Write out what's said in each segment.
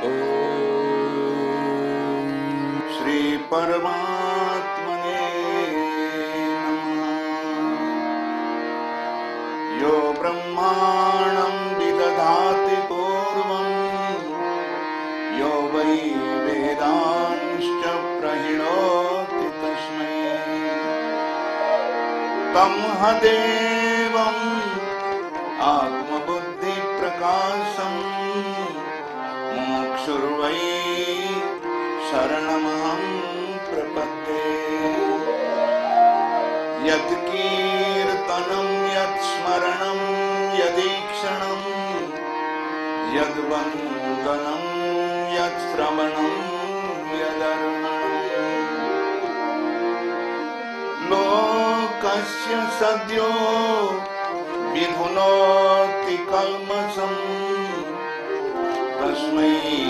श्री परमात्मने यो ब्रह्माणं विदधाति पूर्वम् यो वै वेदांश्च प्रहिणोति तस्मै। तं हदेवम् आत्मबुद्धिप्रकाशम् शरणमहं प्रपद्ये यत् कीर्तनं यत् स्मरणं यदीक्षणं, यद्वन्दनं यत् श्रवणं यदर्पणम्। लोकस्य सद्यो विधुनोति कल्मषम् तस्मै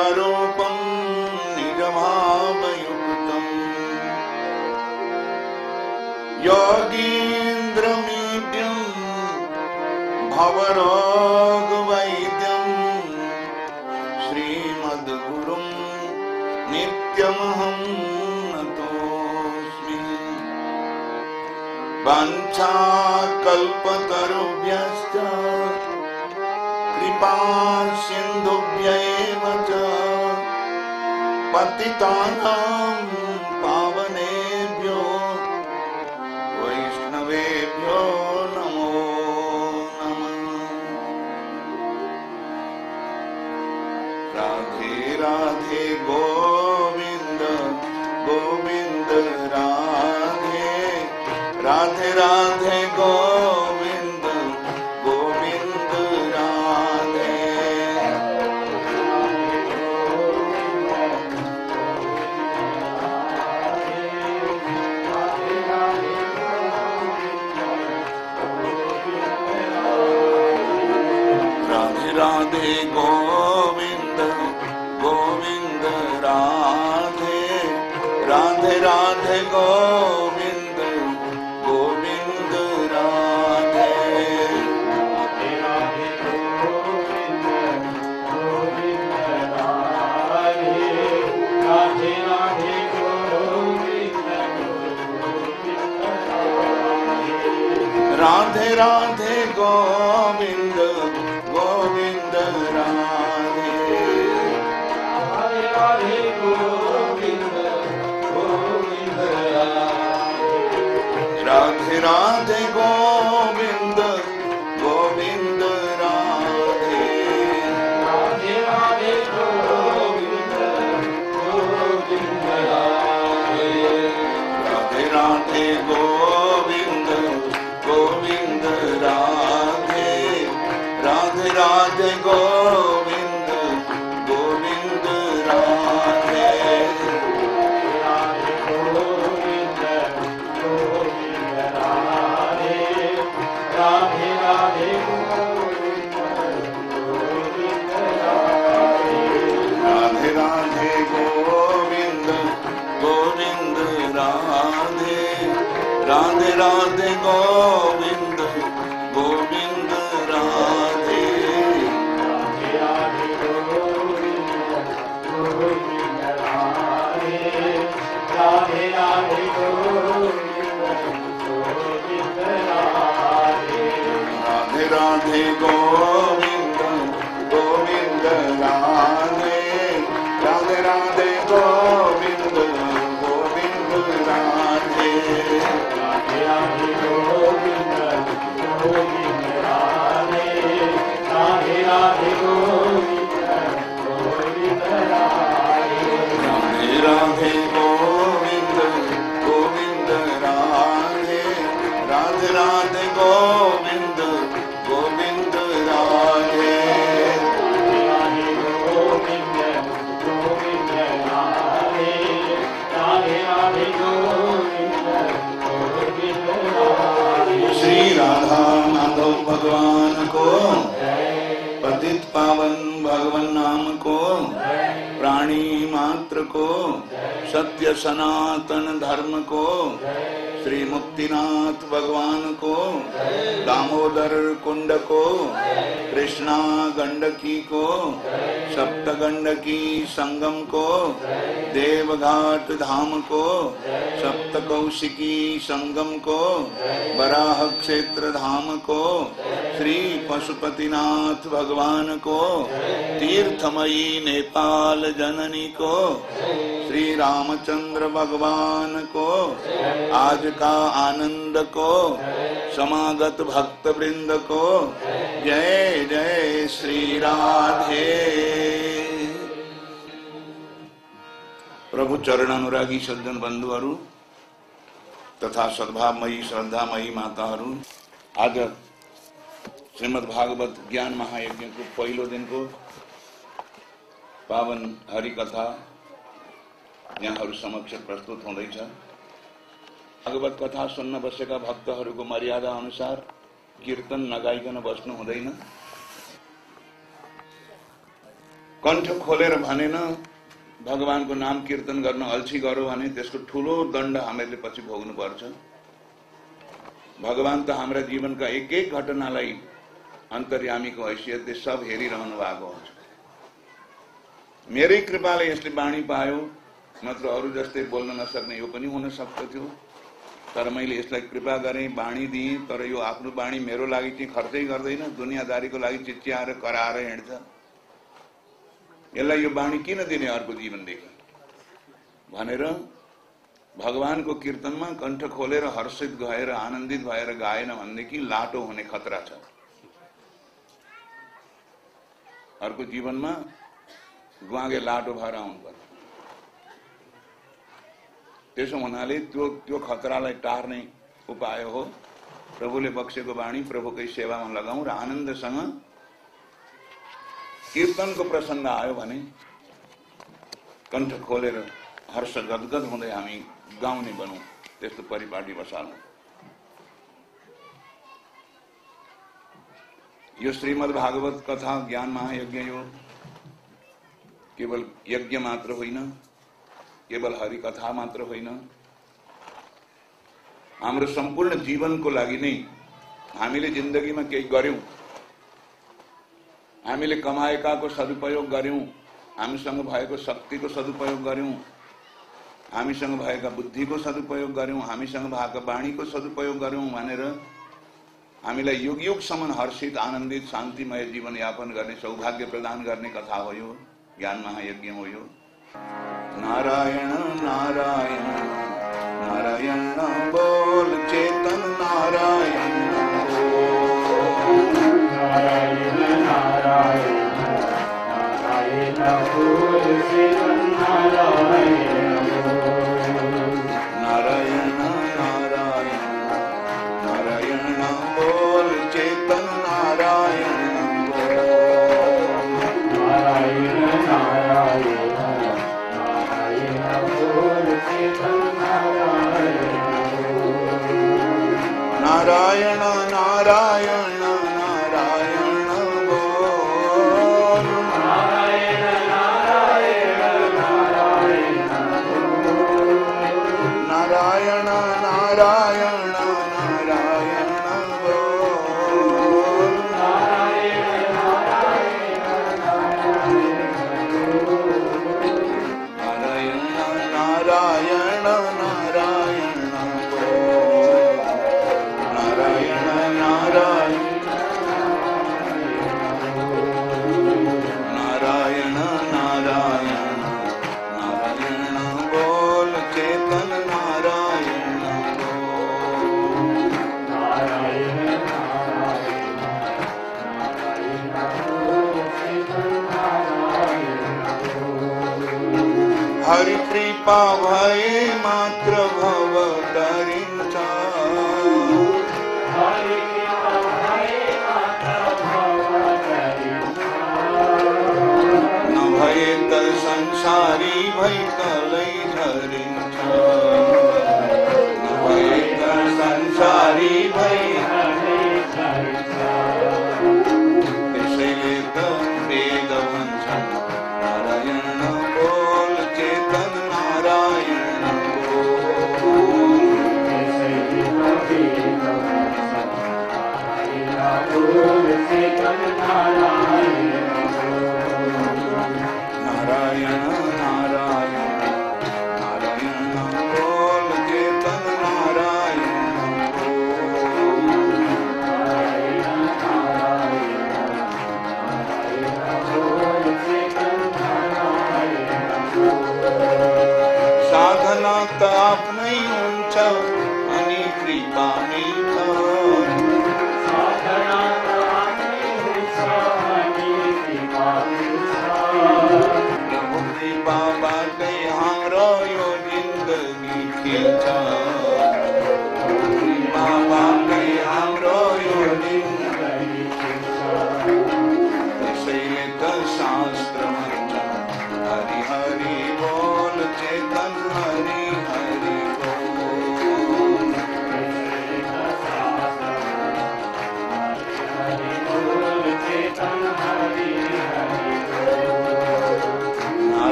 स्वरूपम् निरमापयुक्तम् योगीन्द्रमीड्यम् भवरोगवैद्यम् श्रीमद्गुरुम् नित्यमहम् नतोऽस्मि। पञ्चाकल्पतरुभ्यश्च कृपा सिन्धुभ्य एव पतितानां Radhe Govinda Govinda Radhe Radhe Radhe Govinda Govinda Radhe Radhe Radhe Govinda Govinda Radhe Radhe Govinda Radhe Radhe Govind Govind Radhe Radhe Radhe Govind Radhe Radhe Govind Radhe Radhe. Govind Govind Radhe. Shri Radha Madhav भगवान को पतित पावन भगवान नाम को प्राणी मात्र को सत्य सनातन धर्म को श्री मुक्तिनाथ भगवान को, दामोदर कुंड को कृष्णा गंडकी को सप्त गंडकी संगम को, देवघाट धाम को सप्त कौशिकी संगम को बराह क्षेत्र धाम को, श्री पशुपतिनाथ भगवान को, तीर्थमयी नेपाल जननी को, श्री रामचंद्र भगवान को, आज का आनंद को, समागत भक्त वृंद को। जय जय श्री राधे। प्रभु चरण अनुरागी सज्जन बन्धुहरू तथा सद्भावमयी, श्रद्धामयी माताहरू आज श्रीमद् भागवत ज्ञान महायज्ञको पहिलो दिनको पावन हरिकथा यहाँहरू समक्ष प्रस्तुत हुँदैछ भागवत कथा सुन्न बसेका भक्तहरूको मर्यादा अनुसार कीर्तन नगाइकन बस्नु हुँदैन कण्ठ खोलेर भनेन भगवानको नाम कीर्तन गर्न अल्छी गर्यो भने त्यसको ठुलो दण्ड हामीहरूले पछि भोग्नुपर्छ भगवान त हाम्रा जीवनका एक एक घटनालाई अन्तर्यामीको हैसियतले सब हेरिरहनु भएको हुन्छ मेरै कृपाले यसले बाणी पायो नत्र अरू जस्तै बोल्न नसक्ने यो पनि हुन सक्दथ्यो तर मैले यसलाई कृपा गरेँ बाणी दिएँ तर यो आफ्नो बाणी मेरो लागि चाहिँ खर्चै गर्दैन दुनियाँदारीको लागि चिच्याएर कराएर हिँड्छ यसलाई यो बाणी किन दिने अर्को जीवनदेखि भनेर भगवानको कीर्तनमा कण्ठ खोलेर हर्षित भएर आनन्दित भएर गाएन भनेदेखि लाटो हुने खतरा छ अर्को जीवनमा गुवागे लाटो भएर आउनुपर्छ त्यसो हुनाले त्यो त्यो खतरालाई टार्ने उपाय हो. प्रभुले बक्सेको बाणी प्रभुकै सेवामा लगाऊ र आनन्दसँग कीर्तनको प्रसङ्ग आयो भने कण्ठ खोलेर हर्ष गदगद हुँदै हामी गाउने बनौँ त्यस्तो परिपाटी बसाल्नु यो श्रीमद् भागवत कथा ज्ञान महायज्ञ यो केवल यज्ञ मात्र होइन। केवल हरि कथा मात्र होइन हाम्रो सम्पूर्ण जीवनको लागि नै हामीले जिन्दगीमा केही गर्यौँ। हामीले कमाएकाको सदुपयोग गर्यौँ हामीसँग भएको शक्तिको सदुपयोग गर्यौँ हामीसँग भएका बुद्धिको सदुपयोग गर्यौँ हामीसँग भएको बाणीको सदुपयोग गर्यौँ भनेर हामीलाई युग युगसम्म हर्षित आनन्दित शान्तिमय जीवनयापन गर्ने सौभाग्य प्रदान गर्ने कथा हो यो ज्ञान महायज्ञ हो यो नारायण नारायण नारायण बोल चेतन नारायण नारायण नारायण नारायण बोल चेतन Algo aí. साधना ताप नहीं उंचा आणि कृपा नहीं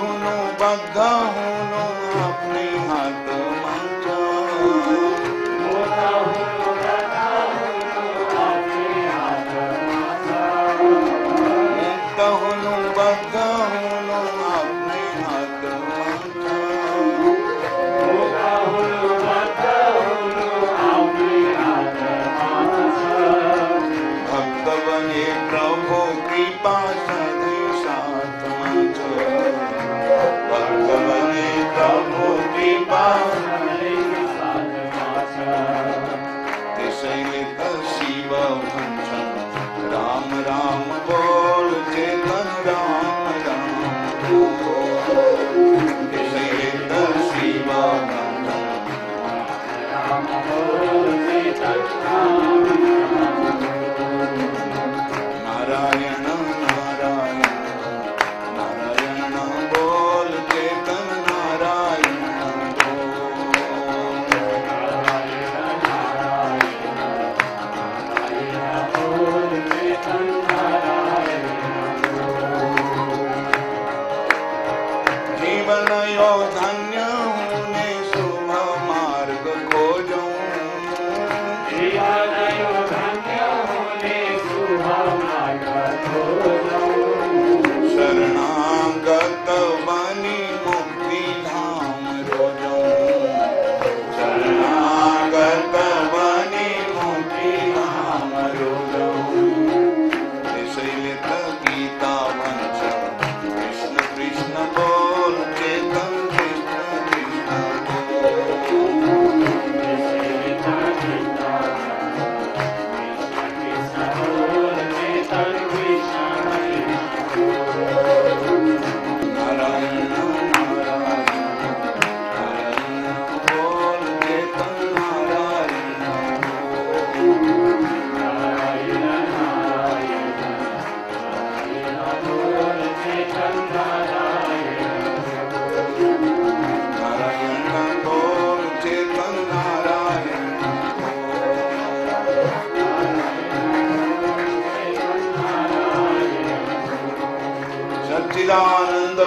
हुनु बद्ध हुनु holy touchdown.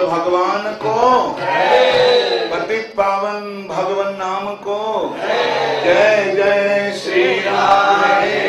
भगवान को। पति पावन भगवान नाम को। जय जय श्री राम।